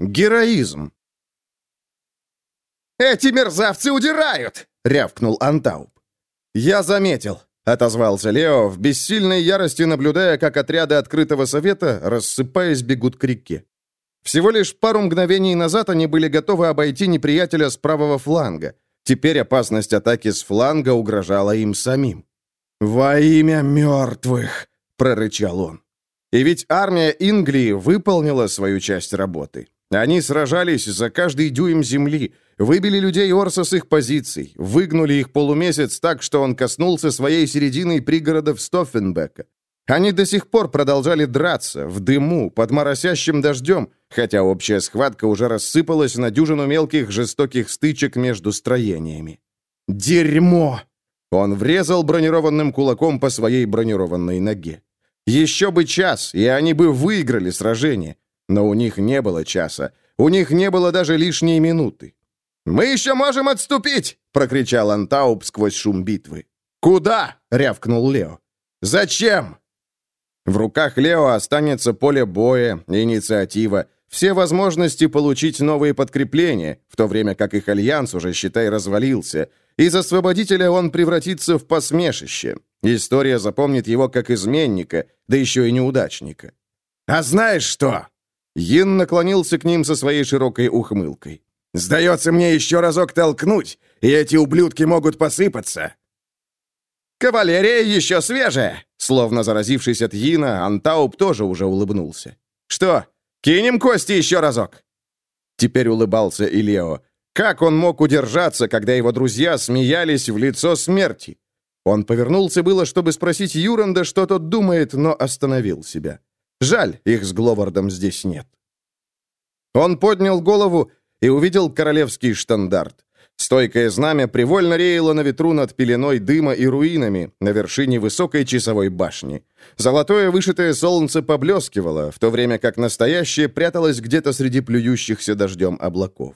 Героизм. «Эти мерзавцы удирают!» — рявкнул Антауп. «Я заметил», — отозвался Лео, в бессильной ярости наблюдая, как отряды открытого совета, рассыпаясь, бегут к реке. Всего лишь пару мгновений назад они были готовы обойти неприятеля с правого фланга. Теперь опасность атаки с фланга угрожала им самим. «Во имя мертвых!» — прорычал он. И ведь армия Инглии выполнила свою часть работы. Они сражались за каждый дюйм земли, выбили людей Орса с их позиций, выгнули их полумесяц так, что он коснулся своей середины пригородов Стоффенбека. Они до сих пор продолжали драться, в дыму, под моросящим дождем, хотя общая схватка уже рассыпалась на дюжину мелких жестоких стычек между строениями. «Дерьмо!» Он врезал бронированным кулаком по своей бронированной ноге. Еще бы час, и они бы выиграли сражение. Но у них не было часа. У них не было даже лишней минуты. «Мы еще можем отступить!» — прокричал Антауп сквозь шум битвы. «Куда?» — рявкнул Лео. «Зачем?» В руках Лео останется поле боя, инициатива, все возможности получить новые подкрепления, в то время как их альянс уже, считай, развалился. Из освободителя он превратится в посмешище. История запомнит его как изменника, да еще и неудачника. «А знаешь что?» Йин наклонился к ним со своей широкой ухмылкой. «Сдается мне еще разок толкнуть, и эти ублюдки могут посыпаться!» «Кавалерия еще свежая!» Словно заразившись от Йина, Антауп тоже уже улыбнулся. «Что, кинем кости еще разок?» Теперь улыбался и Лео. Как он мог удержаться, когда его друзья смеялись в лицо смерти? Он повернулся было, чтобы спросить Юранда, что тот думает, но остановил себя. Жаль, их с Гловардом здесь нет. Он поднял голову и увидел королевский штандарт. Стойкое знамя привольно реяло на ветру над пеленой дыма и руинами на вершине высокой часовой башни. Золотое вышитое солнце поблескивало, в то время как настоящее пряталось где-то среди плюющихся дождем облаков.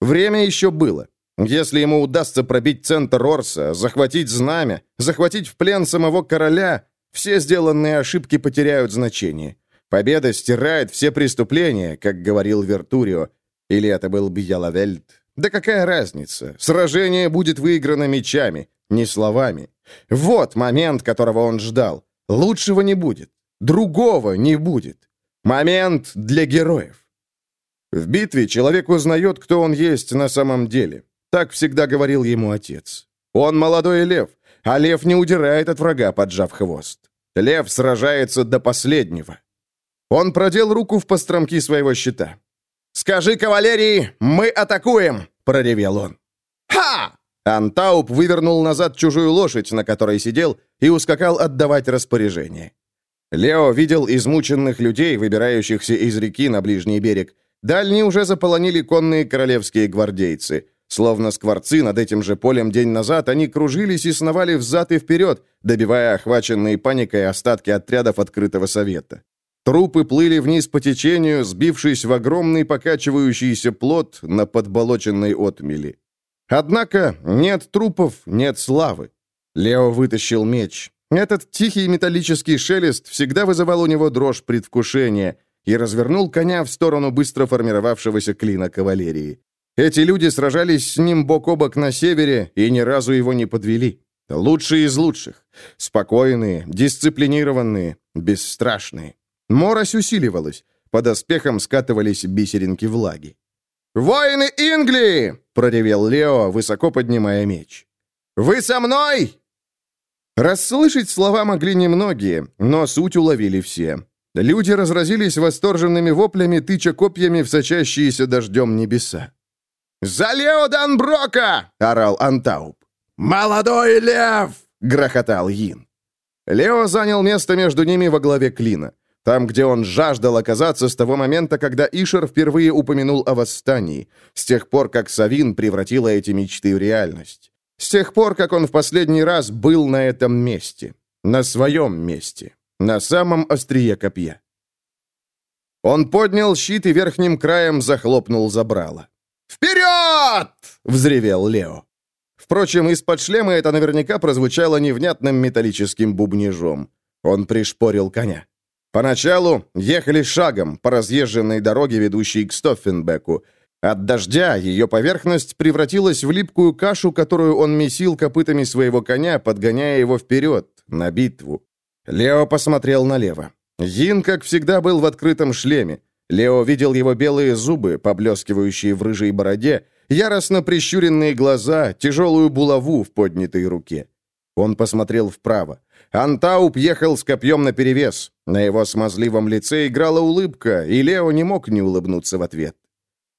Время еще было. Если ему удастся пробить центр Орса, захватить знамя, захватить в плен самого короля, все сделанные ошибки потеряют значение. Победа стирает все преступления, как говорил Вертурио. Или это был Бьялавельд. Да какая разница? Сражение будет выиграно мечами, не словами. Вот момент, которого он ждал. Лучшего не будет. Другого не будет. Момент для героев. В битве человек узнает, кто он есть на самом деле. Так всегда говорил ему отец. Он молодой лев, а лев не удирает от врага, поджав хвост. Лев сражается до последнего. Он продел руку в постромки своего щита. «Скажи кавалерии, мы атакуем!» — проревел он. «Ха!» Антауп вывернул назад чужую лошадь, на которой сидел, и ускакал отдавать распоряжение. Лео видел измученных людей, выбирающихся из реки на ближний берег. Дальние уже заполонили конные королевские гвардейцы. Словно скворцы над этим же полем день назад, они кружились и сновали взад и вперед, добивая охваченные паникой остатки отрядов открытого совета. Трупы плыли вниз по течению, сбившись в огромный покачивающийся плот на подболоченной отмели. Однако нет трупов, нет славы. Лео вытащил меч. Этот тихий металлический шелест всегда вызывал у него дрожь предвкушения и развернул коня в сторону быстро формировавшегося клина кавалерии. Эти люди сражались с ним бок о бок на севере и ни разу его не подвели. Лучшие из лучших. Спокойные, дисциплинированные, бесстрашные. Морось усиливалась. Под оспехом скатывались бисеринки влаги. «Воины Инглии!» — проревел Лео, высоко поднимая меч. «Вы со мной?» Расслышать слова могли немногие, но суть уловили все. Люди разразились восторженными воплями, тыча копьями в сочащиеся дождем небеса. «За Лео Данброка!» — орал Антауп. «Молодой лев!» — грохотал Йин. Лео занял место между ними во главе клина. Там, где он жаждал оказаться с того момента, когда Ишер впервые упомянул о восстании, с тех пор, как Савин превратила эти мечты в реальность. С тех пор, как он в последний раз был на этом месте. На своем месте. На самом острие копья. Он поднял щит и верхним краем захлопнул забрало. «Вперед!» — взревел Лео. Впрочем, из-под шлема это наверняка прозвучало невнятным металлическим бубнежом. Он пришпорил коня. Поначалу ехали шагом по разъезженной дороге, ведущей к Стоффенбеку. От дождя ее поверхность превратилась в липкую кашу, которую он месил копытами своего коня, подгоняя его вперед, на битву. Лео посмотрел налево. Йин, как всегда, был в открытом шлеме. Лео видел его белые зубы, поблескивающие в рыжей бороде, яростно прищуренные глаза, тяжелую булаву в поднятой руке. Он посмотрел вправо. Антауп ехал с копьем наперевес. На его смазливом лице играла улыбка, и Лео не мог не улыбнуться в ответ.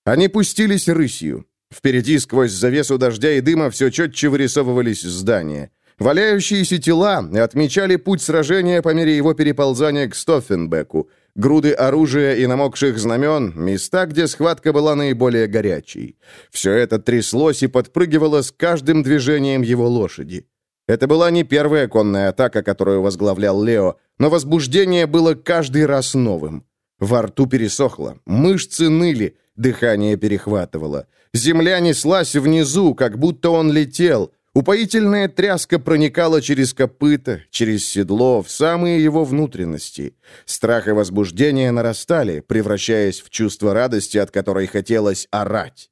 Они пустились рысью. Впереди, сквозь завесу дождя и дыма, все четче вырисовывались здания. Валяющиеся тела отмечали путь сражения по мере его переползания к Стоффенбеку. Груды оружия и намокших знамен – места, где схватка была наиболее горячей. Все это тряслось и подпрыгивало с каждым движением его лошади. Это была не первая конная атака, которую возглавлял Лео, но возбуждение было каждый раз новым. Во рту пересохло, мышцы ныли, дыхание перехватывало. Земля неслась внизу, как будто он летел. Упоительная тряска проникала через копыта, через седло, в самые его внутренности. Страх и возбуждение нарастали, превращаясь в чувство радости, от которой хотелось орать.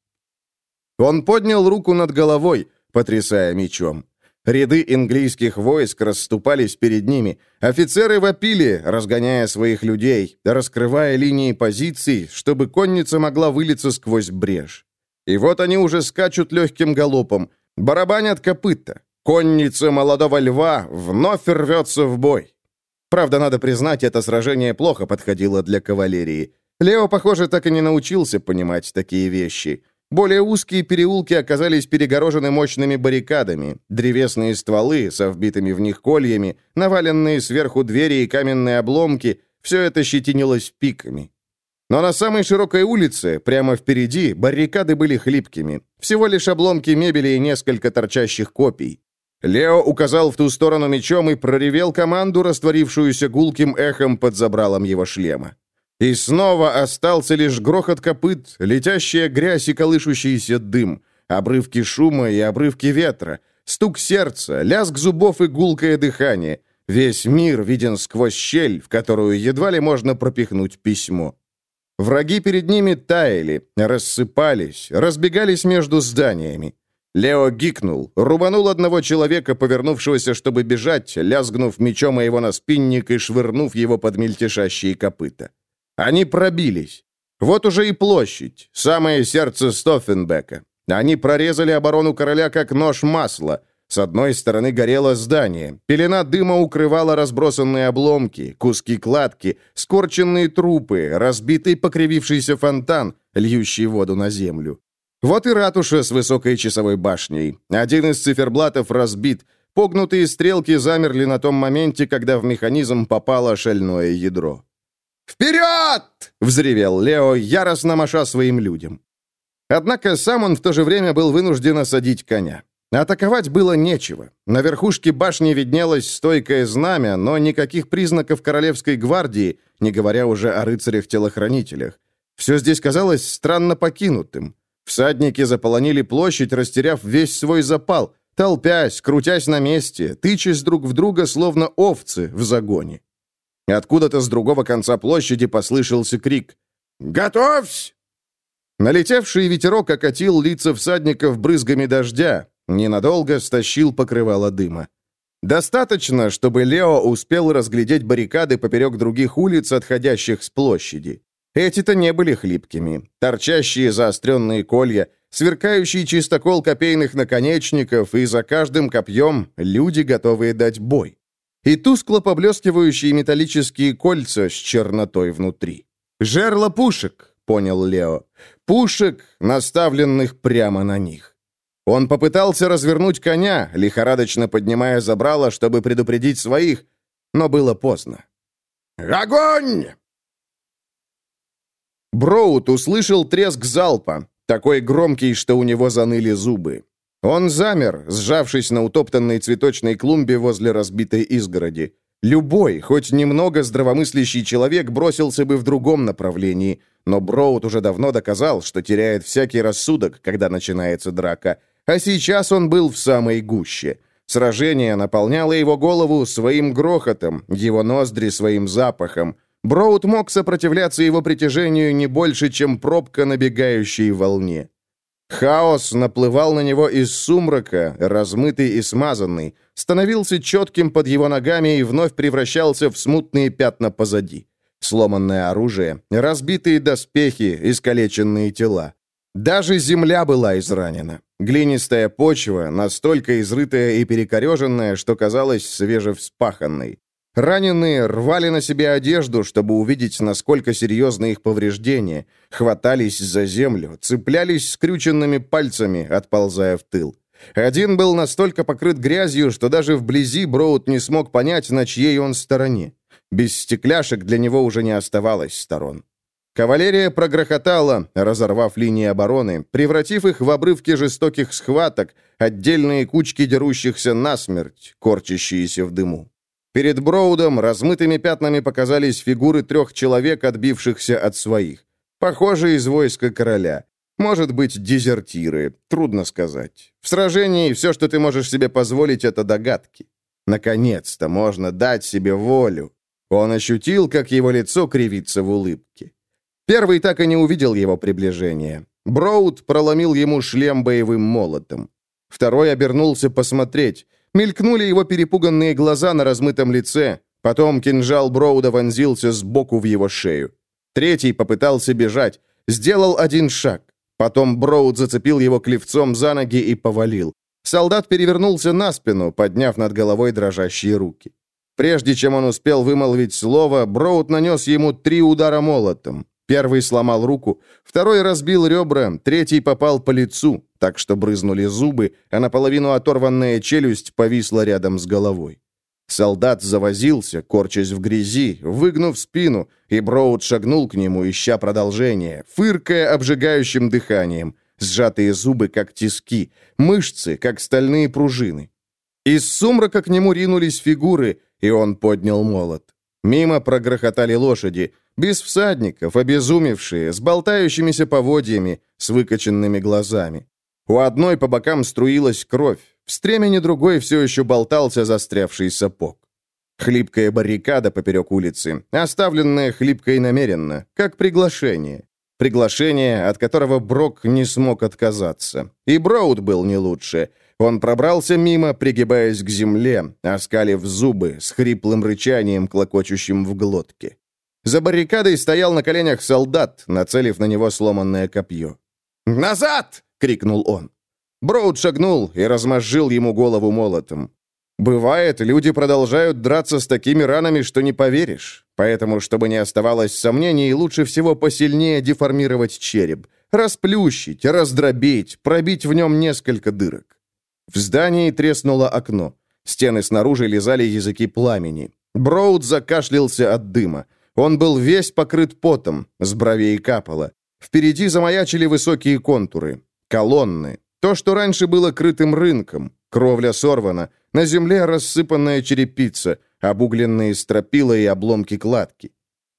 Он поднял руку над головой, потрясая мечом. Ряды английских войск расступались перед ними. Офицеры вопили, разгоняя своих людей, раскрывая линии позиций, чтобы конница могла вылиться сквозь брешь. И вот они уже скачут легким галопом, барабанят копыта. Конница молодого льва вновь рвется в бой. Правда, надо признать, это сражение плохо подходило для кавалерии. Лео, похоже, так и не научился понимать такие вещи. Более узкие переулки оказались перегорожены мощными баррикадами, древесные стволы со вбитыми в них кольями, наваленные сверху двери и каменные обломки — все это щетинилось пиками. Но на самой широкой улице, прямо впереди, баррикады были хлипкими. Всего лишь обломки мебели и несколько торчащих копий. Лео указал в ту сторону мечом и проревел команду, растворившуюся гулким эхом под забралом его шлема. И снова остался лишь грохот копыт, летящая грязь и колышущийся дым, обрывки шума и обрывки ветра, стук сердца, лязг зубов и гулкое дыхание. Весь мир виден сквозь щель, в которую едва ли можно пропихнуть письмо. Враги перед ними таяли, рассыпались, разбегались между зданиями. Лео гикнул, рубанул одного человека, повернувшегося, чтобы бежать, лязгнув мечом о его наспинник и швырнув его под мельтешащие копыта. Они пробились. Вот уже и площадь, самое сердце Стоффенбека. Они прорезали оборону короля, как нож масла. С одной стороны горело здание. Пелена дыма укрывала разбросанные обломки, куски кладки, скорченные трупы, разбитый покривившийся фонтан, льющий воду на землю. Вот и ратуша с высокой часовой башней. Один из циферблатов разбит. Погнутые стрелки замерли на том моменте, когда в механизм попало шальное ядро. «Вперед!» — взревел Лео, яростно маша своим людям. Однако сам он в то же время был вынужден осадить коня. Атаковать было нечего. На верхушке башни виднелось стойкое знамя, но никаких признаков королевской гвардии, не говоря уже о рыцарях-телохранителях. Все здесь казалось странно покинутым. Всадники заполонили площадь, растеряв весь свой запал, толпясь, крутясь на месте, тычась друг в друга, словно овцы в загоне. Откуда-то с другого конца площади послышался крик «Готовься!». Налетевший ветерок окатил лица всадников брызгами дождя, ненадолго стащил покрывало дыма. Достаточно, чтобы Лео успел разглядеть баррикады поперек других улиц, отходящих с площади. Эти-то не были хлипкими. Торчащие заостренные колья, сверкающий чистокол копейных наконечников, и за каждым копьем люди, готовые дать бой и тускло поблескивающие металлические кольца с чернотой внутри. «Жерла пушек», — понял Лео. «Пушек, наставленных прямо на них». Он попытался развернуть коня, лихорадочно поднимая забрало, чтобы предупредить своих, но было поздно. «Огонь!» Броуд услышал треск залпа, такой громкий, что у него заныли зубы. Он замер, сжавшись на утоптанной цветочной клумбе возле разбитой изгороди. Любой, хоть немного здравомыслящий человек бросился бы в другом направлении, но Броуд уже давно доказал, что теряет всякий рассудок, когда начинается драка, а сейчас он был в самой гуще. Сражение наполняло его голову своим грохотом, его ноздри своим запахом. Броуд мог сопротивляться его притяжению не больше, чем пробка набегающей волне. Хаос наплывал на него из сумрака, размытый и смазанный, становился четким под его ногами и вновь превращался в смутные пятна позади. Сломанное оружие, разбитые доспехи, искалеченные тела. Даже земля была изранена. Глинистая почва, настолько изрытая и перекореженная, что казалась свежевспаханной. Раненые рвали на себе одежду, чтобы увидеть, насколько серьезны их повреждения, хватались за землю, цеплялись скрюченными пальцами, отползая в тыл. Один был настолько покрыт грязью, что даже вблизи Броуд не смог понять, на чьей он стороне. Без стекляшек для него уже не оставалось сторон. Кавалерия прогрохотала, разорвав линии обороны, превратив их в обрывки жестоких схваток, отдельные кучки дерущихся насмерть, корчащиеся в дыму. Перед Броудом размытыми пятнами показались фигуры трех человек, отбившихся от своих. Похоже, из войска короля. Может быть, дезертиры. Трудно сказать. В сражении все, что ты можешь себе позволить, это догадки. Наконец-то можно дать себе волю. Он ощутил, как его лицо кривится в улыбке. Первый так и не увидел его приближения. Броуд проломил ему шлем боевым молотом. Второй обернулся посмотреть. Мелькнули его перепуганные глаза на размытом лице. Потом кинжал Броуда вонзился сбоку в его шею. Третий попытался бежать. Сделал один шаг. Потом Броуд зацепил его клевцом за ноги и повалил. Солдат перевернулся на спину, подняв над головой дрожащие руки. Прежде чем он успел вымолвить слово, Броуд нанес ему три удара молотом. Первый сломал руку, второй разбил ребра, третий попал по лицу, так что брызнули зубы, а наполовину оторванная челюсть повисла рядом с головой. Солдат завозился, корчась в грязи, выгнув спину, и Броуд шагнул к нему, ища продолжение, фыркая обжигающим дыханием, сжатые зубы, как тиски, мышцы, как стальные пружины. Из сумрака к нему ринулись фигуры, и он поднял молот. Мимо прогрохотали лошади, без всадников, обезумевшие, с болтающимися поводьями, с выкоченными глазами. У одной по бокам струилась кровь, в стремени другой все еще болтался застрявший сапог. Хлипкая баррикада поперек улицы, оставленная хлипкой намеренно, как приглашение. Приглашение, от которого Брок не смог отказаться. И Броуд был не лучше. Он пробрался мимо, пригибаясь к земле, оскалив зубы с хриплым рычанием, клокочущим в глотке. За баррикадой стоял на коленях солдат, нацелив на него сломанное копье. «Назад!» — крикнул он. Броуд шагнул и размозжил ему голову молотом. Бывает, люди продолжают драться с такими ранами, что не поверишь. Поэтому, чтобы не оставалось сомнений, лучше всего посильнее деформировать череп, расплющить, раздробить, пробить в нем несколько дырок. В здании треснуло окно. Стены снаружи лизали языки пламени. Броуд закашлялся от дыма. Он был весь покрыт потом, с бровей капало. Впереди замаячили высокие контуры. Колонны. То, что раньше было крытым рынком. Кровля сорвана. На земле рассыпанная черепица, обугленные стропила и обломки кладки.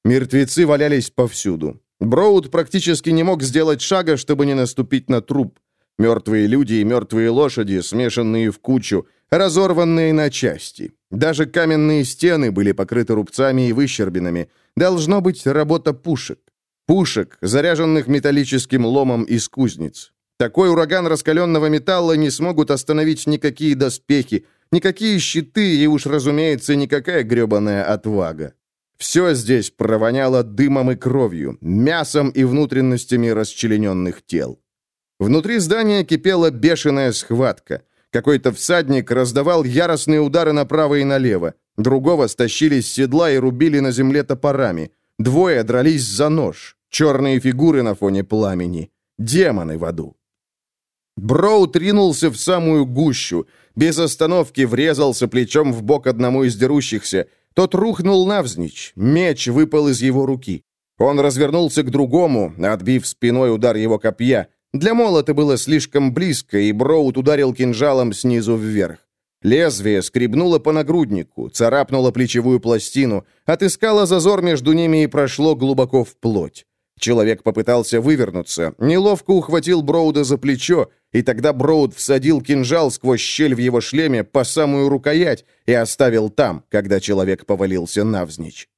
Мертвецы валялись повсюду. Броуд практически не мог сделать шага, чтобы не наступить на труп. Мертвые люди и мертвые лошади, смешанные в кучу, разорванные на части. Даже каменные стены были покрыты рубцами и выщербинами. Должно быть работа пушек. Пушек, заряженных металлическим ломом из кузниц. Такой ураган раскаленного металла не смогут остановить никакие доспехи, никакие щиты и уж, разумеется, никакая гребаная отвага. Все здесь провоняло дымом и кровью, мясом и внутренностями расчлененных тел. Внутри здания кипела бешеная схватка. Какой-то всадник раздавал яростные удары направо и налево. Другого стащили с седла и рубили на земле топорами. Двое дрались за нож. Черные фигуры на фоне пламени. Демоны в аду. Броуд ринулся в самую гущу. Без остановки врезался плечом в бок одному из дерущихся. Тот рухнул навзничь. Меч выпал из его руки. Он развернулся к другому, отбив спиной удар его копья. Для молота было слишком близко, и Броуд ударил кинжалом снизу вверх. Лезвие скребнуло по нагруднику, царапнуло плечевую пластину, отыскало зазор между ними и прошло глубоко в плоть. Человек попытался вывернуться, неловко ухватил Броуда за плечо, и тогда Броуд всадил кинжал сквозь щель в его шлеме по самую рукоять и оставил там, когда человек повалился навзничь.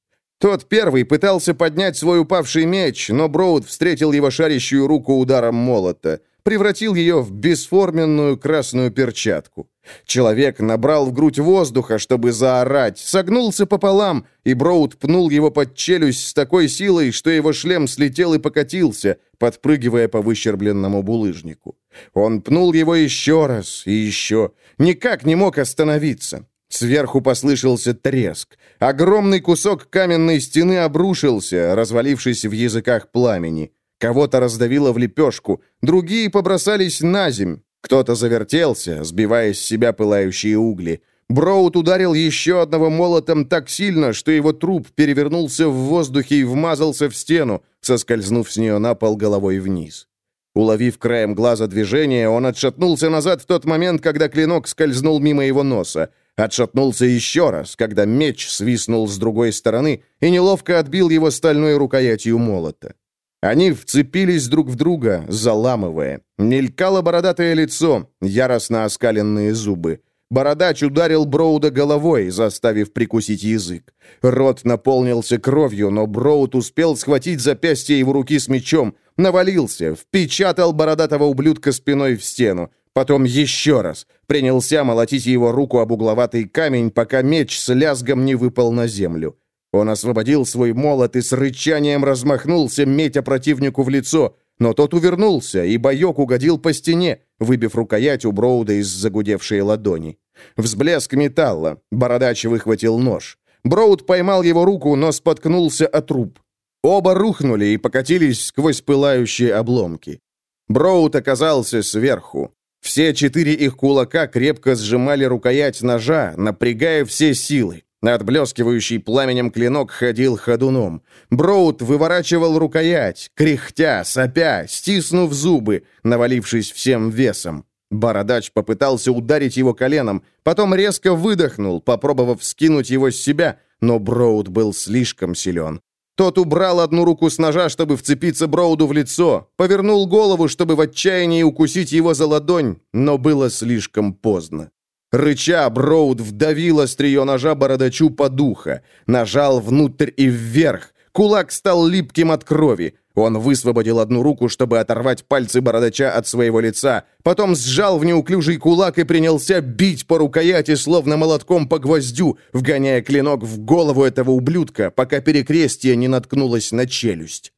Тот первый пытался поднять свой упавший меч, но Броуд встретил его шарящую руку ударом молота, превратил ее в бесформенную красную перчатку. Человек набрал в грудь воздуха, чтобы заорать, согнулся пополам, и Броуд пнул его под челюсть с такой силой, что его шлем слетел и покатился, подпрыгивая по выщербленному булыжнику. Он пнул его еще раз и еще, никак не мог остановиться. Сверху послышался треск. Огромный кусок каменной стены обрушился, развалившись в языках пламени. Кого-то раздавило в лепешку, другие побросались на земь. Кто-то завертелся, сбивая с себя пылающие угли. Броуд ударил еще одного молотом так сильно, что его труп перевернулся в воздухе и вмазался в стену, соскользнув с нее на пол головой вниз. Уловив краем глаза движение, он отшатнулся назад в тот момент, когда клинок скользнул мимо его носа. Отшатнулся еще раз, когда меч свистнул с другой стороны и неловко отбил его стальной рукоятью молота. Они вцепились друг в друга, заламывая. Мелькало бородатое лицо, яростно оскаленные зубы. Бородач ударил Броуда головой, заставив прикусить язык. Рот наполнился кровью, но Броуд успел схватить запястье его руки с мечом, навалился, впечатал бородатого ублюдка спиной в стену. Потом еще раз. Принялся молотить его руку об угловатый камень, пока меч с лязгом не выпал на землю. Он освободил свой молот и с рычанием размахнулся, метя противнику в лицо, но тот увернулся, и боек угодил по стене, выбив рукоять у Броуда из загудевшей ладони. Взблеск металла. Бородач выхватил нож. Броуд поймал его руку, но споткнулся от труп. Оба рухнули и покатились сквозь пылающие обломки. Броуд оказался сверху. Все четыре их кулака крепко сжимали рукоять ножа, напрягая все силы. Отблескивающий пламенем клинок ходил ходуном. Броуд выворачивал рукоять, кряхтя, сопя, стиснув зубы, навалившись всем весом. Бородач попытался ударить его коленом, потом резко выдохнул, попробовав скинуть его с себя, но Броуд был слишком силен. Тот убрал одну руку с ножа, чтобы вцепиться Броуду в лицо, повернул голову, чтобы в отчаянии укусить его за ладонь, но было слишком поздно. Рыча, Броуд вдавил острие ножа бородачу по духа, нажал внутрь и вверх. Кулак стал липким от крови. Он высвободил одну руку, чтобы оторвать пальцы бородача от своего лица, потом сжал в неуклюжий кулак и принялся бить по рукояти, словно молотком по гвоздю, вгоняя клинок в голову этого ублюдка, пока перекрестие не наткнулось на челюсть.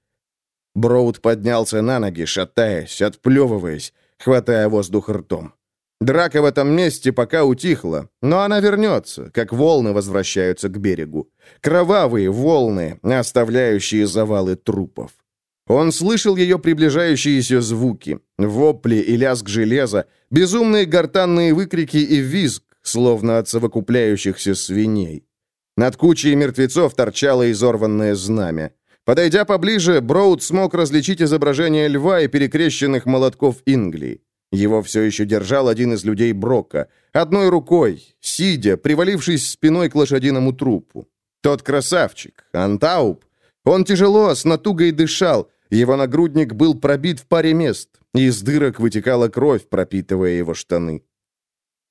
Броуд поднялся на ноги, шатаясь, отплевываясь, хватая воздух ртом. Драка в этом месте пока утихла, но она вернется, как волны возвращаются к берегу. Кровавые волны, оставляющие завалы трупов. Он слышал ее приближающиеся звуки, вопли и лязг железа, безумные гортанные выкрики и визг, словно от совокупляющихся свиней. Над кучей мертвецов торчало изорванное знамя. Подойдя поближе, Броуд смог различить изображение льва и перекрещенных молотков Инглии. Его все еще держал один из людей Брока, одной рукой, сидя, привалившись спиной к лошадиному трупу. Тот красавчик, Антауп. Он тяжело, с натугой дышал, его нагрудник был пробит в паре мест, из дырок вытекала кровь, пропитывая его штаны.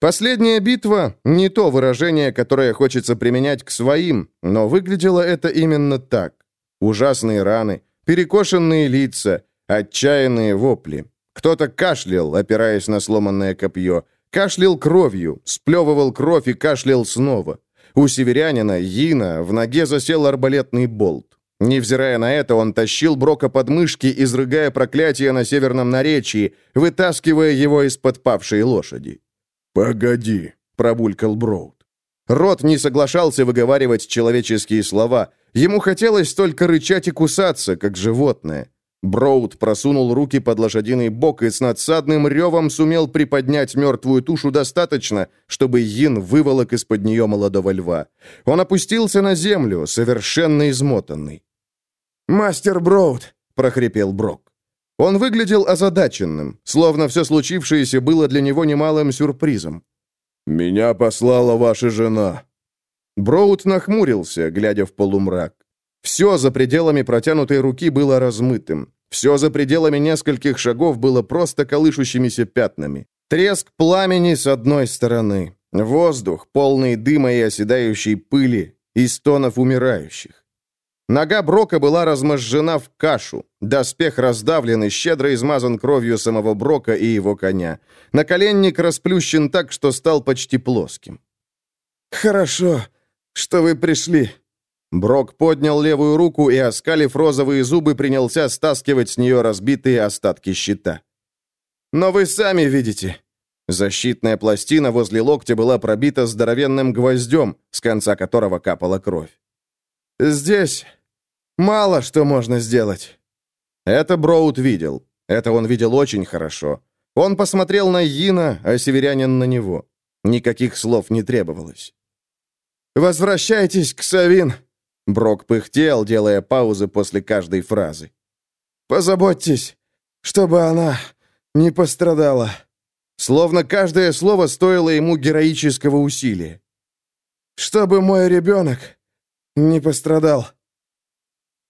Последняя битва — не то выражение, которое хочется применять к своим, но выглядело это именно так. Ужасные раны, перекошенные лица, отчаянные вопли. Кто-то кашлял, опираясь на сломанное копье. Кашлял кровью, сплевывал кровь и кашлял снова. У северянина, Йина, в ноге засел арбалетный болт. Невзирая на это, он тащил Брока под мышки, изрыгая проклятие на северном наречии, вытаскивая его из-под павшей лошади. «Погоди», — пробулькал Броуд. Рот не соглашался выговаривать человеческие слова. Ему хотелось только рычать и кусаться, как животное. Броуд просунул руки под лошадиный бок и с надсадным ревом сумел приподнять мертвую тушу достаточно, чтобы Йин выволок из-под нее молодого льва. Он опустился на землю, совершенно измотанный. «Мастер Броуд!» — прохрипел Брок. Он выглядел озадаченным, словно все случившееся было для него немалым сюрпризом. «Меня послала ваша жена». Броуд нахмурился, глядя в полумрак. Все за пределами протянутой руки было размытым. Все за пределами нескольких шагов было просто колышущимися пятнами. Треск пламени с одной стороны. Воздух, полный дыма и оседающей пыли, и стонов умирающих. Нога Брока была размозжена в кашу. Доспех раздавлен и щедро измазан кровью самого Брока и его коня. Наколенник расплющен так, что стал почти плоским. «Хорошо, что вы пришли». Брок поднял левую руку и, оскалив розовые зубы, принялся стаскивать с нее разбитые остатки щита. «Но вы сами видите». Защитная пластина возле локтя была пробита здоровенным гвоздем, с конца которого капала кровь. «Здесь мало что можно сделать». Это Броуд видел. Это он видел очень хорошо. Он посмотрел на Йина, а северянин на него. Никаких слов не требовалось. «Возвращайтесь к Савин!» Брок пыхтел, делая паузы после каждой фразы. «Позаботьтесь, чтобы она не пострадала». Словно каждое слово стоило ему героического усилия. «Чтобы мой ребенок не пострадал».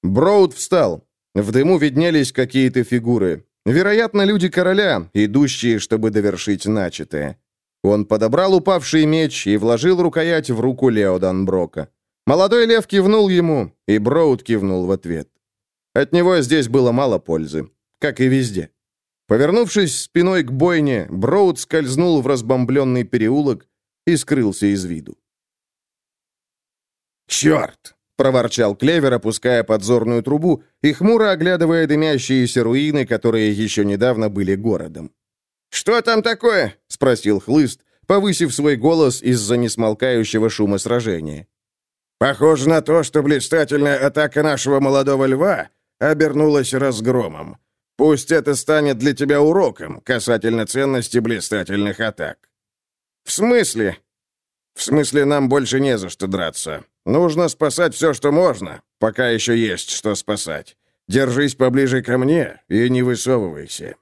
Броуд встал. В дыму виднелись какие-то фигуры. Вероятно, люди короля, идущие, чтобы довершить начатое. Он подобрал упавший меч и вложил рукоять в руку Леодан Брока. Молодой лев кивнул ему, и Броуд кивнул в ответ. От него здесь было мало пользы, как и везде. Повернувшись спиной к бойне, Броуд скользнул в разбомбленный переулок и скрылся из виду. «Черт!» — проворчал Клевер, опуская подзорную трубу и хмуро оглядывая дымящиеся руины, которые еще недавно были городом. «Что там такое?» — спросил Хлыст, повысив свой голос из-за несмолкающего шума сражения. «Похоже на то, что блистательная атака нашего молодого льва обернулась разгромом. Пусть это станет для тебя уроком касательно ценности блистательных атак». «В смысле?» «В смысле, нам больше не за что драться. Нужно спасать все, что можно, пока еще есть что спасать. Держись поближе ко мне и не высовывайся».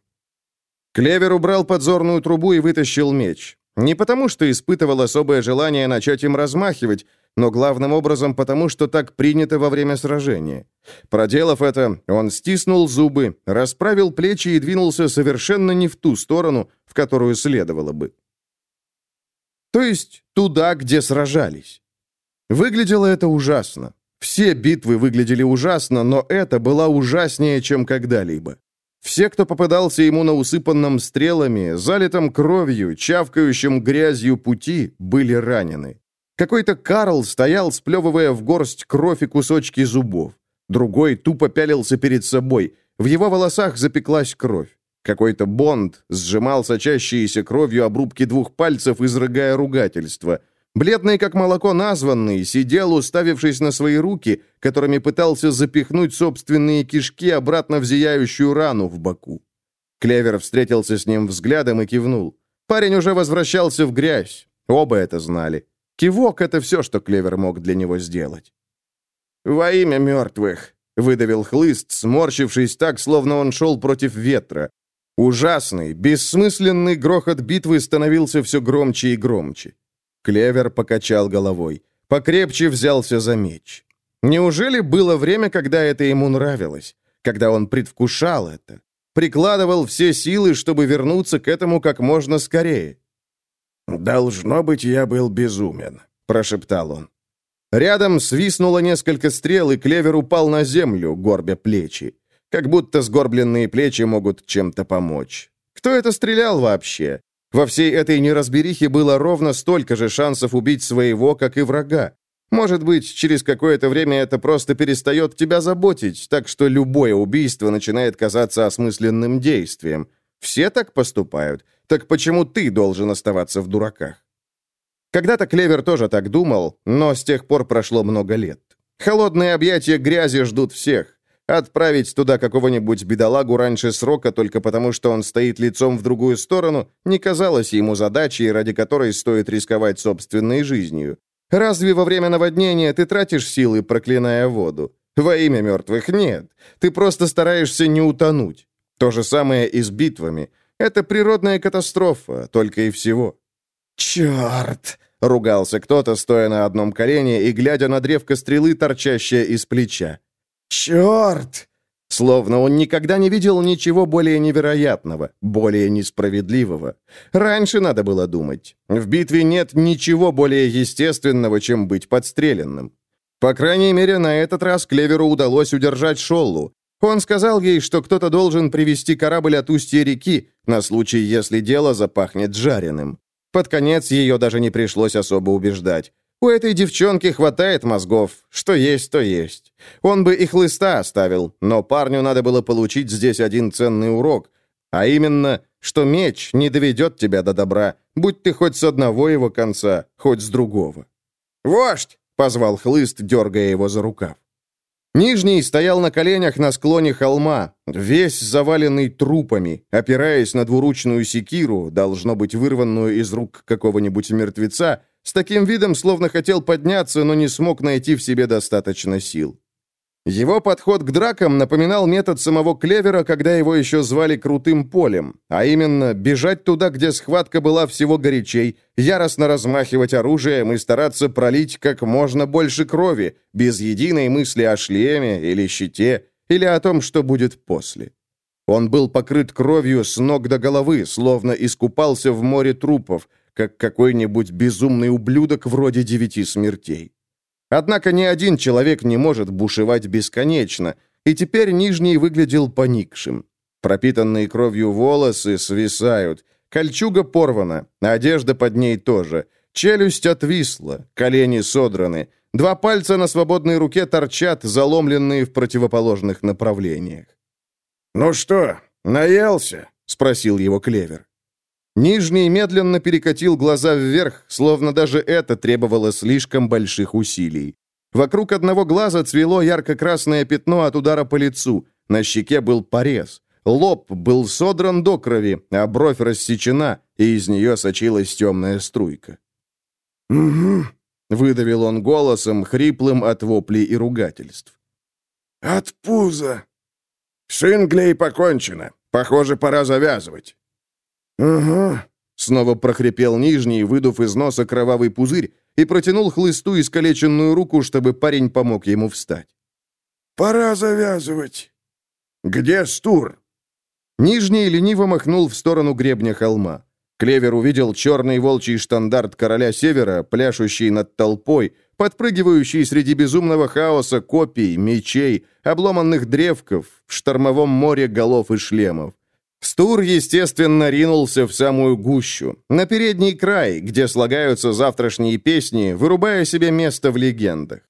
Клевер убрал подзорную трубу и вытащил меч. Не потому, что испытывал особое желание начать им размахивать, но главным образом потому, что так принято во время сражения. Проделав это, он стиснул зубы, расправил плечи и двинулся совершенно не в ту сторону, в которую следовало бы. То есть туда, где сражались. Выглядело это ужасно. Все битвы выглядели ужасно, но это было ужаснее, чем когда-либо. Все, кто попадался ему на усыпанном стрелами, залитом кровью, чавкающем грязью пути, были ранены. Какой-то Карл стоял, сплевывая в горсть кровь и кусочки зубов. Другой тупо пялился перед собой. В его волосах запеклась кровь. Какой-то Бонд сжимал сочащиеся кровью обрубки двух пальцев, изрыгая ругательство. Бледный, как молоко названный, сидел, уставившись на свои руки, которыми пытался запихнуть собственные кишки обратно в зияющую рану в боку. Клевер встретился с ним взглядом и кивнул. Парень уже возвращался в грязь. Оба это знали. Кивок — это все, что Клевер мог для него сделать. «Во имя мертвых», — выдавил хлыст, сморщившись так, словно он шел против ветра. Ужасный, бессмысленный грохот битвы становился все громче и громче. Клевер покачал головой. Покрепче взялся за меч. Неужели было время, когда это ему нравилось? Когда он предвкушал это? Прикладывал все силы, чтобы вернуться к этому как можно скорее? «Должно быть, я был безумен», — прошептал он. Рядом свистнуло несколько стрел, и клевер упал на землю, горбя плечи. Как будто сгорбленные плечи могут чем-то помочь. Кто это стрелял вообще? Во всей этой неразберихе было ровно столько же шансов убить своего, как и врага. Может быть, через какое-то время это просто перестает тебя заботить, так что любое убийство начинает казаться осмысленным действием. Все так поступают. Так почему ты должен оставаться в дураках? Когда-то Клевер тоже так думал, но с тех пор прошло много лет. Холодные объятия грязи ждут всех. Отправить туда какого-нибудь бедолагу раньше срока только потому, что он стоит лицом в другую сторону, не казалось ему задачей, ради которой стоит рисковать собственной жизнью. Разве во время наводнения ты тратишь силы, проклиная воду? Во имя мертвых нет. Ты просто стараешься не утонуть. То же самое и с битвами. Это природная катастрофа, только и всего. «Черт!» — ругался кто-то, стоя на одном колене и глядя на древко стрелы, торчащее из плеча. «Черт!» Словно он никогда не видел ничего более невероятного, более несправедливого. Раньше надо было думать. В битве нет ничего более естественного, чем быть подстреленным. По крайней мере, на этот раз Клеверу удалось удержать Шоллу. Он сказал ей, что кто-то должен привести корабль от устья реки, на случай, если дело запахнет жареным. Под конец ее даже не пришлось особо убеждать. У этой девчонки хватает мозгов. Что есть, то есть. Он бы и хлыста оставил, но парню надо было получить здесь один ценный урок. А именно, что меч не доведет тебя до добра, будь ты хоть с одного его конца, хоть с другого. «Вождь!» — позвал хлыст, дергая его за рукав. Нижний стоял на коленях на склоне холма, весь заваленный трупами, опираясь на двуручную секиру, должно быть вырванную из рук какого-нибудь мертвеца, с таким видом, словно хотел подняться, но не смог найти в себе достаточно сил. Его подход к дракам напоминал метод самого Клевера, когда его еще звали Крутым Полем, а именно бежать туда, где схватка была всего горячей, яростно размахивать оружием и стараться пролить как можно больше крови, без единой мысли о шлеме или щите, или о том, что будет после. Он был покрыт кровью с ног до головы, словно искупался в море трупов, как какой-нибудь безумный ублюдок вроде девяти смертей. Однако ни один человек не может бушевать бесконечно, и теперь Нижний выглядел поникшим. Пропитанные кровью волосы свисают, кольчуга порвана, одежда под ней тоже, челюсть отвисла, колени содраны, два пальца на свободной руке торчат, заломленные в противоположных направлениях. «Ну что, наелся?» — спросил его Клевер. Нижний медленно перекатил глаза вверх, словно даже это требовало слишком больших усилий. Вокруг одного глаза цвело ярко-красное пятно от удара по лицу, на щеке был порез. Лоб был содран до крови, а бровь рассечена, и из нее сочилась темная струйка. «Угу», — выдавил он голосом, хриплым от воплей и ругательств. «От пуза». «С Инглей покончено. Похоже, пора завязывать». «Угу», — снова прохрипел Нижний, выдув из носа кровавый пузырь, и протянул хлысту искалеченную руку, чтобы парень помог ему встать. «Пора завязывать». «Где Стур?» Нижний лениво махнул в сторону гребня холма. Клевер увидел черный волчий штандарт короля Севера, пляшущий над толпой, подпрыгивающий среди безумного хаоса копий, мечей, обломанных древков, в штормовом море голов и шлемов. Стур, естественно, ринулся в самую гущу, на передний край, где слагаются завтрашние песни, вырубая себе место в легендах.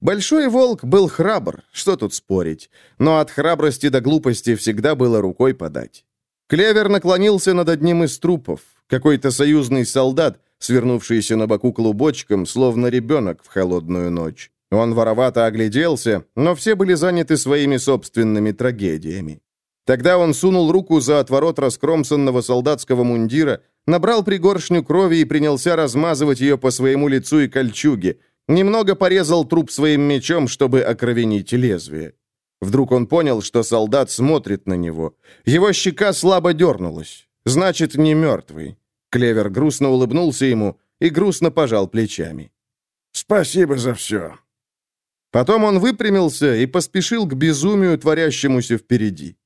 Большой волк был храбр, что тут спорить, но от храбрости до глупости всегда было рукой подать. Клевер наклонился над одним из трупов, какой-то союзный солдат, свернувшийся на боку клубочком, словно ребенок в холодную ночь. Он воровато огляделся, но все были заняты своими собственными трагедиями. Тогда он сунул руку за отворот раскромсанного солдатского мундира, набрал пригоршню крови и принялся размазывать ее по своему лицу и кольчуге. Немного порезал труп своим мечом, чтобы окровенить лезвие. Вдруг он понял, что солдат смотрит на него. Его щека слабо дернулась. Значит, не мертвый. Клевер грустно улыбнулся ему и грустно пожал плечами. «Спасибо за все». Потом он выпрямился и поспешил к безумию, творящемуся впереди.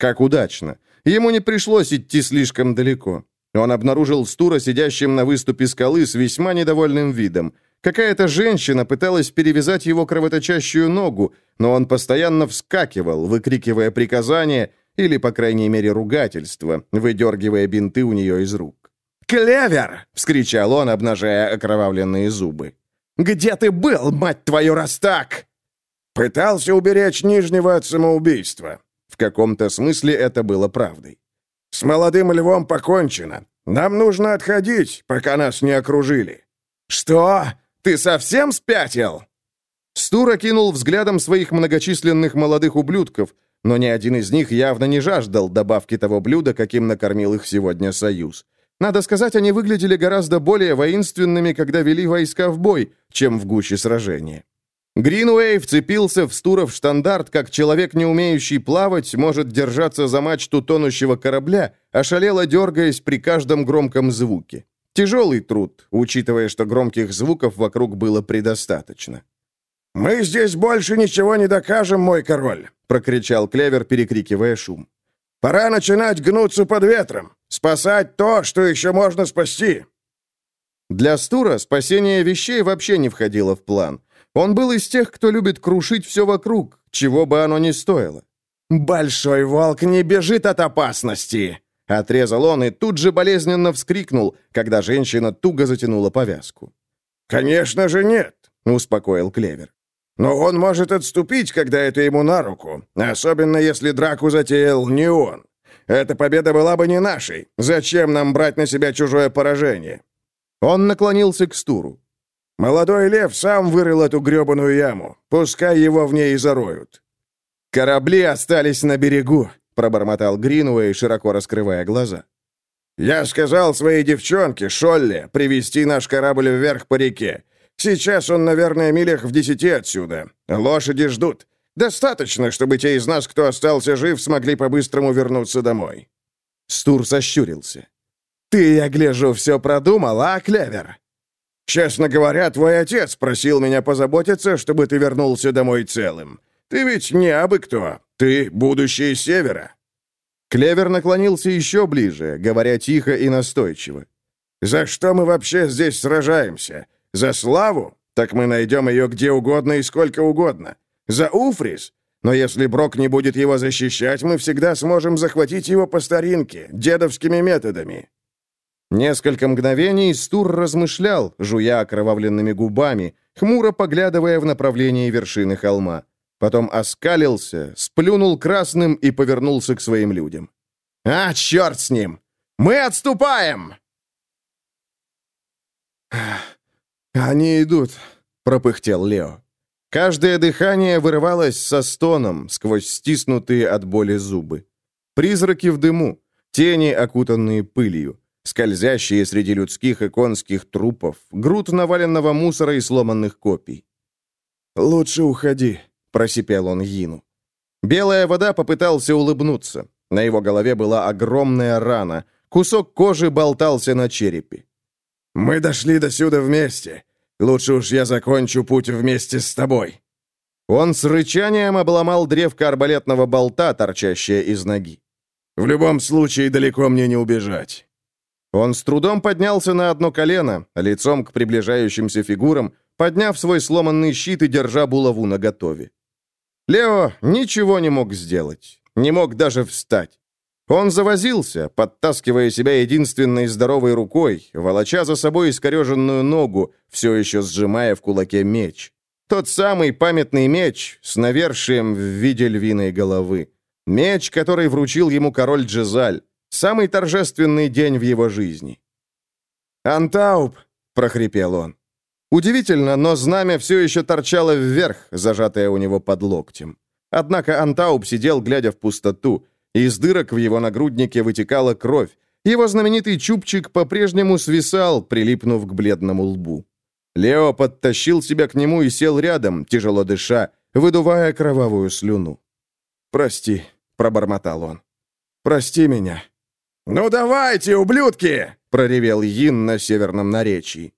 Как удачно. Ему не пришлось идти слишком далеко. Он обнаружил Стура сидящим на выступе скалы с весьма недовольным видом. Какая-то женщина пыталась перевязать его кровоточащую ногу, но он постоянно вскакивал, выкрикивая приказания или, по крайней мере, ругательства, выдергивая бинты у нее из рук. «Клевер!» — вскричал он, обнажая окровавленные зубы. «Где ты был, мать твою, раз так?» «Пытался уберечь Нижнего от самоубийства», в каком-то смысле это было правдой. «С молодым львом покончено. Нам нужно отходить, пока нас не окружили». «Что? Ты совсем спятил?» Стур окинул взглядом своих многочисленных молодых ублюдков, но ни один из них явно не жаждал добавки того блюда, каким накормил их сегодня Союз. Надо сказать, они выглядели гораздо более воинственными, когда вели войска в бой, чем в гуще сражения. Гринуэй вцепился в Стуров штандарт, как человек, не умеющий плавать, может держаться за мачту тонущего корабля, ошалело дергаясь при каждом громком звуке. Тяжелый труд, учитывая, что громких звуков вокруг было предостаточно. «Мы здесь больше ничего не докажем, мой король!» — прокричал Клевер, перекрикивая шум. «Пора начинать гнуться под ветром, спасать то, что еще можно спасти!» Для Стура спасение вещей вообще не входило в план — Он был из тех, кто любит крушить все вокруг, чего бы оно ни стоило. «Большой волк не бежит от опасности!» Отрезал он и тут же болезненно вскрикнул, когда женщина туго затянула повязку. «Конечно же нет», — успокоил Клевер. «Но он может отступить, когда это ему на руку, особенно если драку затеял не он. Эта победа была бы не нашей. Зачем нам брать на себя чужое поражение?» Он наклонился к Стуру. «Молодой лев сам вырыл эту гребаную яму. Пускай его в ней и зароют». «Корабли остались на берегу», — пробормотал Гринуэй, широко раскрывая глаза. «Я сказал своей девчонке, Шолле, привести наш корабль вверх по реке. Сейчас он, наверное, милях в десяти отсюда. Лошади ждут. Достаточно, чтобы те из нас, кто остался жив, смогли по-быстрому вернуться домой». Стур сощурился. «Ты, я гляжу, все продумал, а, Клевер?» «Честно говоря, твой отец просил меня позаботиться, чтобы ты вернулся домой целым. Ты ведь не абы кто. Ты будущее Севера». Клевер наклонился еще ближе, говоря тихо и настойчиво. «За что мы вообще здесь сражаемся? За славу? Так мы найдем ее где угодно и сколько угодно. За Уфрис? Но если Брок не будет его защищать, мы всегда сможем захватить его по старинке, дедовскими методами». Несколько мгновений Стур размышлял, жуя окровавленными губами, хмуро поглядывая в направлении вершины холма. Потом оскалился, сплюнул красным и повернулся к своим людям. «А, черт с ним! Мы отступаем!» «Они идут», — пропыхтел Лео. Каждое дыхание вырывалось со стоном сквозь стиснутые от боли зубы. Призраки в дыму, тени, окутанные пылью, скользящие среди людских и конских трупов, груд наваленного мусора и сломанных копий. «Лучше уходи», — просипел он Йину. Белая вода попытался улыбнуться. На его голове была огромная рана. Кусок кожи болтался на черепе. «Мы дошли до сюда вместе. Лучше уж я закончу путь вместе с тобой». Он с рычанием обломал древко арбалетного болта, торчащее из ноги. «В любом случае, далеко мне не убежать». Он с трудом поднялся на одно колено, лицом к приближающимся фигурам, подняв свой сломанный щит и держа булаву наготове. Лео ничего не мог сделать, не мог даже встать. Он завозился, подтаскивая себя единственной здоровой рукой, волоча за собой искореженную ногу, все еще сжимая в кулаке меч. Тот самый памятный меч с навершием в виде львиной головы. Меч, который вручил ему король Джезаль. Самый торжественный день в его жизни. «Антауп!» — прохрипел он. Удивительно, но знамя все еще торчало вверх, зажатое у него под локтем. Однако Антауб сидел, глядя в пустоту. Из дырок в его нагруднике вытекала кровь. Его знаменитый чубчик по-прежнему свисал, прилипнув к бледному лбу. Лео подтащил себя к нему и сел рядом, тяжело дыша, выдувая кровавую слюну. «Прости», — пробормотал он. «Прости меня». «Ну давайте, ублюдки!» — проревел Йин на северном наречии.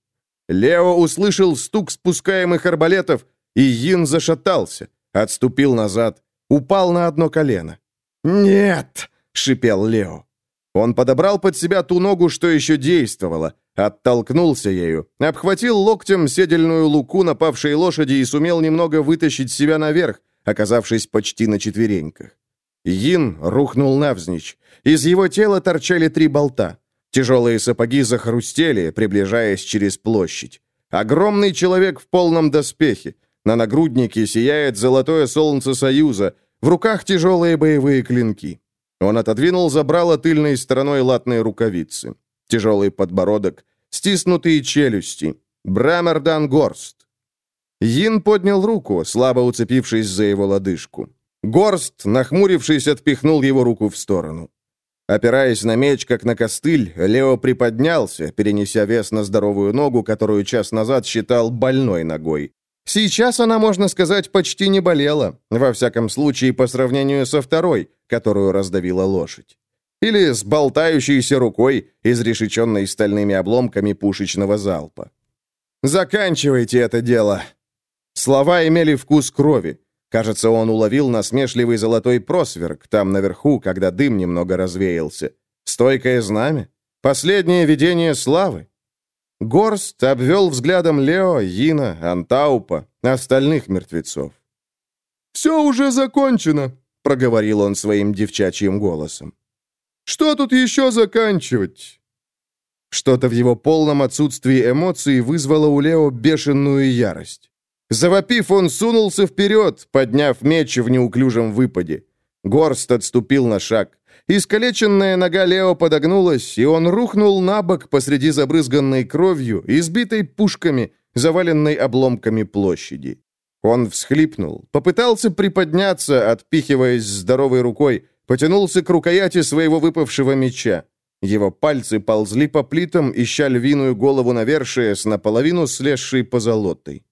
Лео услышал стук спускаемых арбалетов, и Йин зашатался, отступил назад, упал на одно колено. «Нет!» — шипел Лео. Он подобрал под себя ту ногу, что еще действовала, оттолкнулся ею, обхватил локтем седельную луку напавшей лошади и сумел немного вытащить себя наверх, оказавшись почти на четвереньках. Йин рухнул навзничь. Из его тела торчали три болта. Тяжелые сапоги захрустели, приближаясь через площадь. Огромный человек в полном доспехе. На нагруднике сияет золотое солнце Союза. В руках тяжелые боевые клинки. Он отодвинул забрало тыльной стороной латной рукавицы. Тяжелый подбородок, стиснутые челюсти. Брамердан Горст. Йин поднял руку, слабо уцепившись за его лодыжку. Горст, нахмурившись, отпихнул его руку в сторону. Опираясь на меч, как на костыль, Лео приподнялся, перенеся вес на здоровую ногу, которую час назад считал больной ногой. Сейчас она, можно сказать, почти не болела, во всяком случае, по сравнению со второй, которую раздавила лошадь. Или с болтающейся рукой, изрешеченной стальными обломками пушечного залпа. «Заканчивайте это дело!» Слова имели вкус крови, Кажется, он уловил насмешливый золотой просверк там наверху, когда дым немного развеялся. Стойкое знамя? Последнее видение славы? Горст обвел взглядом Лео, Йина, Антаупа, остальных мертвецов. «Все уже закончено», — проговорил он своим девчачьим голосом. «Что тут еще заканчивать?» Что-то в его полном отсутствии эмоций вызвало у Лео бешеную ярость. Завопив, он сунулся вперед, подняв меч в неуклюжем выпаде. Горст отступил на шаг. Искалеченная нога Лео подогнулась, и он рухнул на бок посреди забрызганной кровью, избитой пушками, заваленной обломками площади. Он всхлипнул, попытался приподняться, отпихиваясь здоровой рукой, потянулся к рукояти своего выпавшего меча. Его пальцы ползли по плитам, ища львиную голову навершия с наполовину слезшей позолотой.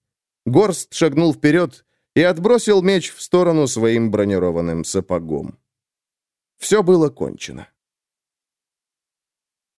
Горст шагнул вперед и отбросил меч в сторону своим бронированным сапогом. Все было кончено.